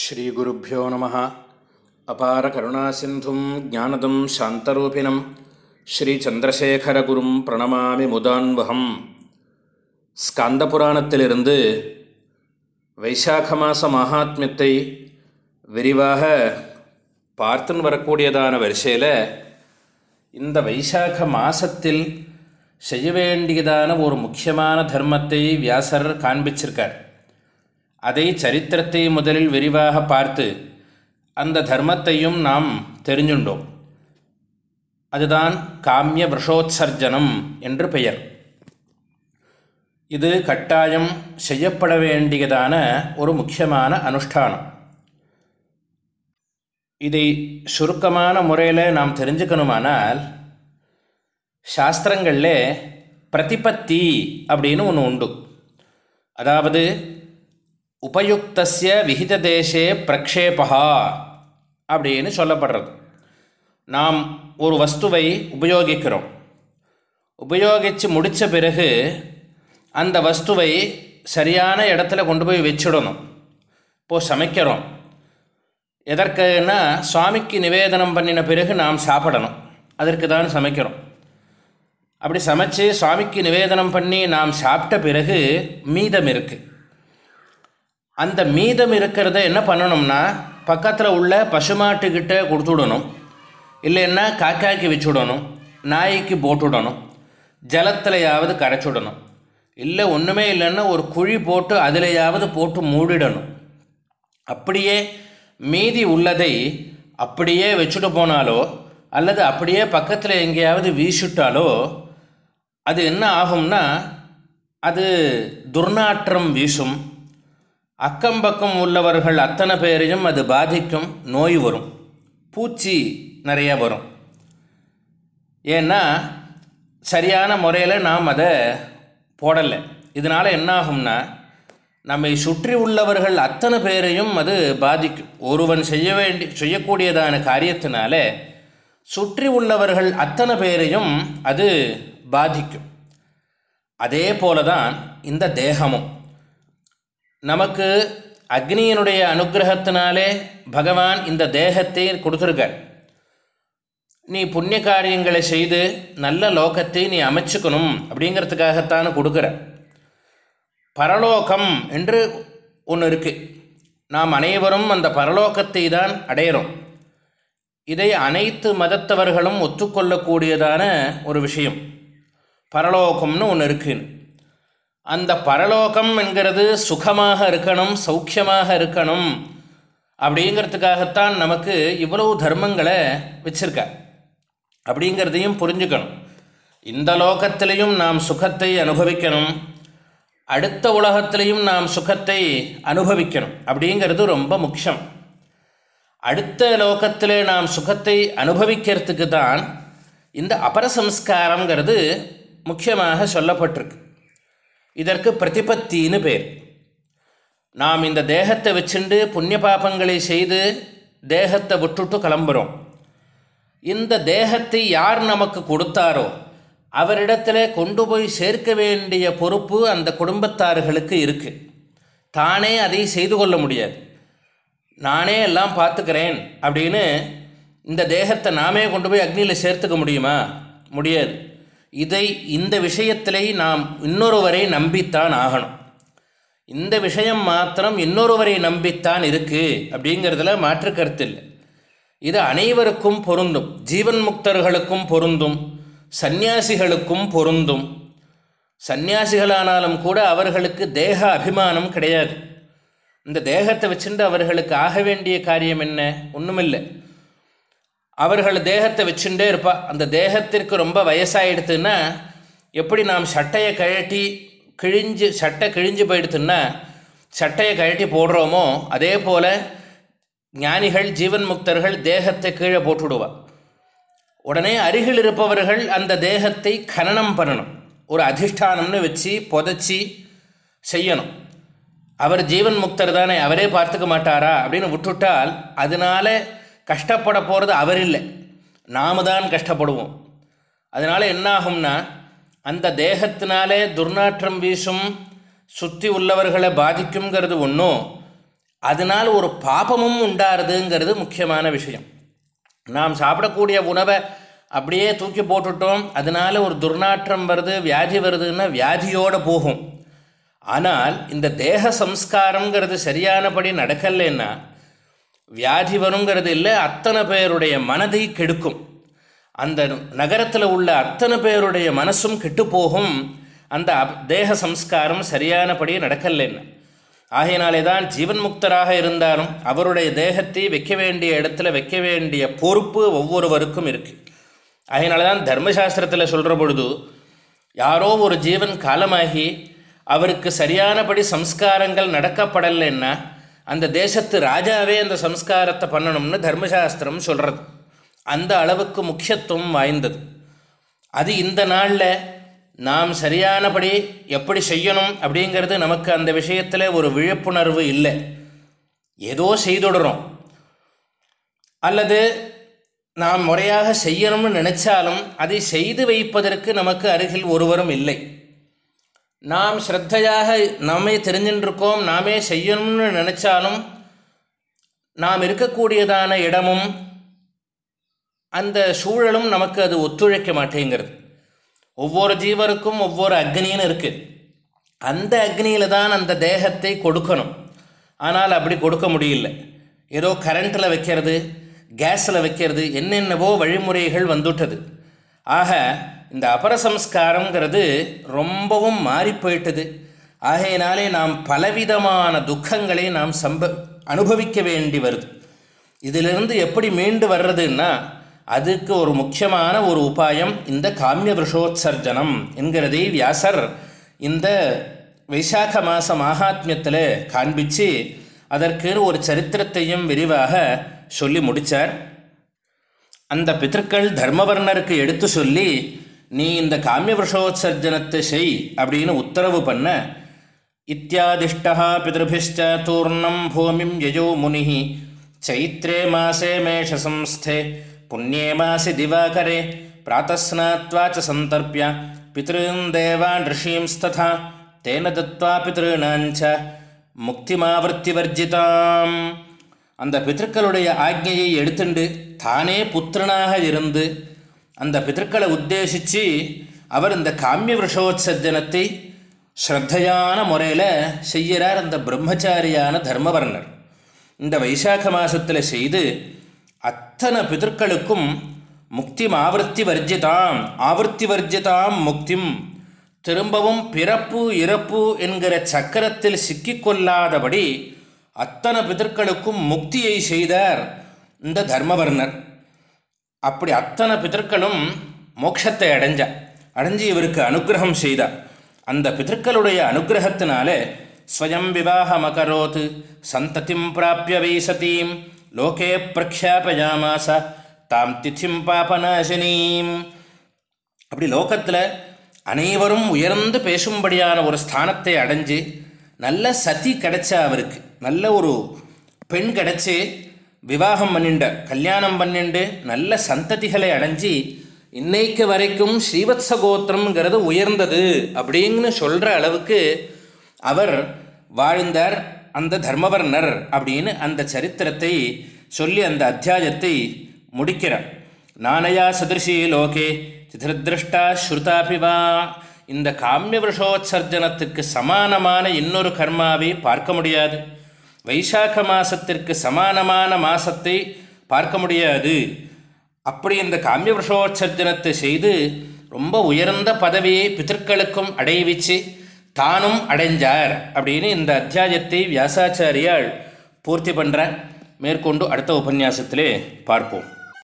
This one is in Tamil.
ஸ்ரீகுருப்போ நம. அபார கருணாசிந்தும் ஜானதம் சாந்தரூபிணம். ஸ்ரீச்சந்திரசேகரகுரும் பிரணமாமி முதான்வகம். ஸ்காந்த புராணத்திலிருந்து வைசாக மாச மகாத்மியத்தை விரிவாக பார்த்துன்னு வரக்கூடியதான வரிசையில் இந்த வைசாக மாசத்தில் செய்ய வேண்டியதான ஒரு முக்கியமான தர்மத்தை வியாசர் காண்பிச்சிருக்கார். அதை சரித்திரத்தை முதலில் விரிவாக பார்த்து அந்த தர்மத்தையும் நாம் தெரிஞ்சுண்டோம். அதுதான் காமிய விஷோத்சர்ஜனம் என்று பெயர். இது கட்டாயம் செய்யப்பட வேண்டியதான ஒரு முக்கியமான அனுஷ்டானம். இதை சுருக்கமான முறையில் நாம் தெரிஞ்சுக்கணுமானால் சாஸ்திரங்களில் பிரதிபத்தி அப்படின்னு ஒன்று உண்டு. அதாவது உபயுக்தசிய விகித தேசே பிரக்ஷேபா அப்படின்னு சொல்லப்படுறது. நாம் ஒரு வஸ்துவை உபயோகிக்கிறோம். உபயோகித்து முடித்த பிறகு அந்த வஸ்துவை சரியான இடத்துல கொண்டு போய் வச்சுடணும். இப்போது சமைக்கிறோம். எதற்குன்னா சுவாமிக்கு நிவேதனம் பண்ணின பிறகு நாம் சாப்பிடணும். அதற்கு தான் சமைக்கிறோம். அப்படி சமைச்சு சுவாமிக்கு நிவேதனம் பண்ணி நாம் சாப்பிட்ட பிறகு மீதம் இருக்குது அந்த மீதம் இருக்கிறத என்ன பண்ணணும்னா பக்கத்தில் உள்ள பசுமாட்டுக்கிட்ட கொடுத்துடணும். இல்லைன்னா காக்காய்க்கு வச்சுடணும் நாய்க்கு போட்டுவிடணும் ஜலத்திலையாவது கரைச்சுடணும். இல்லை ஒன்றுமே இல்லைன்னா ஒரு குழி போட்டு அதிலையாவது போட்டு மூடிடணும். அப்படியே மீதி உள்ளதை அப்படியே வச்சுட்டு போனாலோ அல்லது அப்படியே பக்கத்தில் எங்கேயாவது வீசிட்டாலோ அது என்ன ஆகும்னா அது துர்நாற்றம் வீசும். அக்கம் பக்கம் உள்ளவர்கள் அத்தனை பேரையும் அது பாதிக்கும் நோய் வரும். பூச்சி நிறைய வரும். ஏன்னா சரியான முறையில் நாம் அதை போடலை. இதனால் என்ன ஆகும்னா நம்மை சுற்றி உள்ளவர்கள் அத்தனை பேரையும் அது பாதிக்கும். ஒருவன் செய்ய வேண்டி செய்யக்கூடியதான காரியத்தினால சுற்றி உள்ளவர்கள் அத்தனை பேரையும் அது பாதிக்கும். அதே போல தான் இந்த தேகமும். நமக்கு அக்னியினுடைய அனுகிரகத்தினாலே பகவான் இந்த தேகத்தை கொடுத்துருக்கார். நீ புண்ணிய காரியங்களை செய்து நல்ல லோகத்தை நீ அமைச்சுக்கணும் அப்படிங்கிறதுக்காகத்தான் கொடுக்குற. பரலோகம் என்று ஒன்று இருக்குது நாம் அனைவரும் அந்த பரலோகத்தை தான் அடையிறோம். இதை அனைத்து மதத்தவர்களும் ஒத்துக்கொள்ளக்கூடியதான ஒரு விஷயம். பரலோகம்னு ஒன்று இருக்குன்னு. அந்த பரலோகம் என்கிறது சுகமாக இருக்கணும் சௌக்கியமாக இருக்கணும் அப்படிங்கிறதுக்காகத்தான் நமக்கு இவ்வளவு தர்மங்களை வச்சுருக்க. அப்படிங்கிறதையும் புரிஞ்சுக்கணும். இந்த லோகத்திலையும் நாம் சுகத்தை அனுபவிக்கணும். அடுத்த உலகத்திலையும் நாம் சுகத்தை அனுபவிக்கணும். அப்படிங்கிறது ரொம்ப முக்கியம். அடுத்த லோகத்தில் நாம் சுகத்தை அனுபவிக்கிறதுக்கு தான் இந்த அபரசம்ஸ்காரங்கிறது முக்கியமாக சொல்லப்பட்டிருக்கு. இதற்கு பிரதிபத்தின்னு பேர். நாம் இந்த தேகத்தை வச்சுண்டு புண்ணிய பாபங்களை செய்து தேகத்தை விட்டுட்டு கிளம்புறோம். இந்த தேகத்தை யார் நமக்கு கொடுத்தாரோ அவரிடத்தில் கொண்டு போய் சேர்க்க வேண்டிய பொறுப்பு அந்த குடும்பத்தார்களுக்கு இருக்குது தானே அதை செய்து கொள்ள முடியாது. நானே எல்லாம் பார்த்துக்கிறேன் அப்படின்னு இந்த தேகத்தை நாமே கொண்டு போய் அக்னியில் சேர்த்துக்க முடியுமா? முடியாது. இதை இந்த விஷயத்திலே நாம் இன்னொருவரை நம்பித்தான் ஆகணும். இந்த விஷயம் மாத்திரம் இன்னொருவரை நம்பித்தான் இருக்குது அப்படிங்கிறதுல மாற்று கருத்து இல்லை. இது அனைவருக்கும் பொருந்தும். ஜீவன் முக்தர்களுக்கும் பொருந்தும். சந்நியாசிகளுக்கும் பொருந்தும். சந்நியாசிகளானாலும் கூட அவர்களுக்கு தேக அபிமானம் கிடையாது. இந்த தேகத்தை வச்சுட்டு அவர்களுக்கு ஆக வேண்டிய காரியம் என்ன? ஒன்றுமில்லை அவர்கள் தேகத்தை வச்சுட்டே இருப்பாள் அந்த தேகத்திற்கு ரொம்ப வயசாகிடுதுன்னா எப்படி நாம் சட்டையை கழட்டி கிழிஞ்சு சட்டை கிழிஞ்சு போயிடுதுன்னா சட்டையை கழட்டி போடுறோமோ அதே போல் ஞானிகள் ஜீவன் முக்தர்கள் தேகத்தை கீழே போட்டுவிடுவா உடனே அருகில் இருப்பவர்கள் அந்த தேகத்தை கனனம் பண்ணணும். ஒரு அதிஷ்டானம்னு வச்சு புதைச்சி செய்யணும். அவர் ஜீவன் முக்தர் தானே அவரே பார்த்துக்க மாட்டாரா அப்படின்னு விட்டுட்டால் அதனால் கஷ்டப்பட போகிறது அவர் இல்லை. நாம தான் கஷ்டப்படுவோம். அதனால் என்னாகும்னா அந்த தேகத்தினாலே துர்நாற்றம் வீசும் சுற்றி உள்ளவர்களை பாதிக்குங்கிறது ஒன்றும் அதனால் ஒரு பாபமும் உண்டாருதுங்கிறது முக்கியமான விஷயம். நாம் சாப்பிடக்கூடிய உணவை அப்படியே தூக்கி போட்டுட்டோம் அதனால் ஒரு துர்நாற்றம் வருது வியாதி வருதுன்னா வியாதியோடு போகும். ஆனால் இந்த தேக சம்ஸ்காரங்கிறது சரியானபடி நடக்கலைன்னா வியாதி வருங்கிறது இல்லை அத்தனை பேருடைய மனதை கெடுக்கும். அந்த நகரத்தில் உள்ள அத்தனை பேருடைய மனசும் கெட்டுப்போகும். அந்த தேக சம்ஸ்காரம் சரியானபடி நடக்கலைன்னு ஆகையினாலே தான் ஜீவன் முக்தராக இருந்தாலும் அவருடைய தேகத்தை வைக்க வேண்டிய இடத்துல வைக்க வேண்டிய பொறுப்பு ஒவ்வொருவருக்கும் இருக்குது அதனால தான் தர்மசாஸ்திரத்தில் சொல்கிற பொழுது யாரோ ஒரு ஜீவன் காலமாகி அவருக்கு சரியானபடி சம்ஸ்காரங்கள் நடக்கப்படலைன்னா அந்த தேசத்து ராஜாவே அந்த சம்ஸ்காரத்தை பண்ணணும்னு தர்மசாஸ்திரம் சொல்கிறது அந்த அளவுக்கு முக்கியத்துவம் வாய்ந்தது. அது இந்த நாளில் நாம் சரியானபடி எப்படி செய்யணும் அப்படிங்கிறது நமக்கு அந்த விஷயத்தில் ஒரு விழிப்புணர்வு இல்லை. ஏதோ செய்துடுறோம். அல்லது நாம் முறையாக செய்யணும்னு நினச்சாலும் அதை செய்து வைப்பதற்கு நமக்கு அருகில் ஒருவரும் இல்லை. நாம் ஸ்ரத்தையாக நாமே தெரிஞ்சின்றிருக்கோம் நாமே செய்யணும்னு நினச்சாலும் நாம் இருக்கக்கூடியதான இடமும் அந்த சூழலும் நமக்கு அது ஒத்துழைக்க மாட்டேங்கிறது. ஒவ்வொரு ஜீவருக்கும் ஒவ்வொரு அக்னின்னு இருக்குது அந்த அக்னியில் தான் அந்த தேகத்தை கொடுக்கணும். ஆனால் அப்படி கொடுக்க முடியல. ஏதோ கரண்ட்டில் வைக்கிறது கேஸில் வைக்கிறது என்னென்னவோ வழிமுறைகள் வந்துவிட்டது ஆக இந்த அபரசம்ஸ்காரங்கிறது ரொம்பவும் மாறி போயிட்டது ஆகையினாலே நாம் பலவிதமான துக்கங்களை நாம் சம்ப அனுபவிக்க வேண்டி வருது. இதிலிருந்து எப்படி மீண்டு வர்றதுன்னா அதுக்கு ஒரு முக்கியமான ஒரு உபாயம் இந்த காமிய விஷோத்சர்ஜனம் என்கிறதை வியாசர் இந்த வைசாக மாத மாகாத்மியத்தில் காண்பித்து அதற்கு ஒரு சரித்திரத்தையும் விரிவாக சொல்லி முடித்தார் அந்த பித்தர்கள் தர்மவர்ணருக்கு எடுத்து சொல்லி நீ இந்த காமிய விஷோத்சர்ஜனத்தை செய் அப்படின்னு உத்தரவு பண்ண இத்தியாதிஷ்டா பிதபிஷ்ட தூர்ணம் பூமிம் யஜோ முனி சைத்ரே மாசே மேஷசம்ஸ்தே புண்ணியே மாசி திவாகரே பிராத்தஸ்நாத்வாச்ச சந்தர்ப்பிய பிதॄன் தேவான் ரிஷீம்ஸ்ததா தேன தத்வா பிதॄணாஞ்ச முக்திமாவர்த்திவர்ஜிதாம் அந்த பிதர்களுடைய ஆக்ஞையை எடுத்துண்டு தானே புத்திரனாக இருந்து அந்த பிதற்களை உத்தேசித்து அவர் இந்த காமிய விஷோத்சர்ஜனத்தை ஸ்ரத்தையான முறையில் செய்கிறார் அந்த பிரம்மச்சாரியான தர்மவர்ணர். இந்த வைசாக்க மாதத்தில் செய்து அத்தனை பிதற்களுக்கும் முக்திம் ஆவர்த்தி வர்ஜிதாம் ஆவர்த்தி வர்ஜிதாம் முக்திம். திரும்பவும் பிறப்பு இறப்பு என்கிற சக்கரத்தில் சிக்கிக்கொள்ளாதபடி அத்தனை பிதற்களுக்கும் முக்தியை செய்தார் இந்த தர்மவர்ணர். அப்படி அத்தனை பிதர்க்களும் மோட்சத்தை அடைஞ்சா அடைஞ்சு இவருக்கு அனுகிரகம் செய்தா அந்த பிதர்களுடைய அனுகிரகத்தினாலே ஸ்வயம் விவாகமகரோத் சந்ததிம் பிராபிய வைசதீம் லோகே பிரக்ஷாபயாமாச தாம் திதிம் பாபநாசினீம். அப்படி லோகத்தில் அனைவரும் உயர்ந்து பேசும்படியான ஒரு ஸ்தானத்தை அடைஞ்சு நல்ல சதி கிடைச்சா அவருக்கு நல்ல ஒரு பெண் கிடச்சி விவாகம் பண்ணிண்ட கல்யாணம் பண்ணிண்டு நல்ல சந்ததிகளை அடைஞ்சி இன்னைக்கு வரைக்கும் ஸ்ரீவத்ச கோத்திரம்ங்கிறது உயர்ந்தது அப்படின்னு சொல்கிற அளவுக்கு அவர் வாழ்ந்தார் அந்த தர்மவர்ணர் அப்படின்னு அந்த சரித்திரத்தை சொல்லி அந்த அத்தியாயத்தை முடிக்கிறார். நானயா சதிருஷி லோகே சிதிர்திருஷ்டா ஸ்ருதாபிவா இந்த காமிய விஷோத்சர்ஜனத்துக்கு சமானமான இன்னொரு கர்மாவை பார்க்க முடியாது. வைசாக்க மாசத்திற்கு சமானமான மாசத்தை பார்க்க முடியாது. அப்படி இந்த காமிய விஷோத்சர்ஜனத்தை செய்து ரொம்ப உயர்ந்த பதவியை பிதர்களுக்கும் அடைவிச்சு தானும் அடைஞ்சார் அப்படின்னு இந்த அத்தியாயத்தை வியாசாச்சாரியால் பூர்த்தி பண்ணுற மேற்கொண்டு அடுத்த உபன்யாசத்திலே பார்ப்போம்.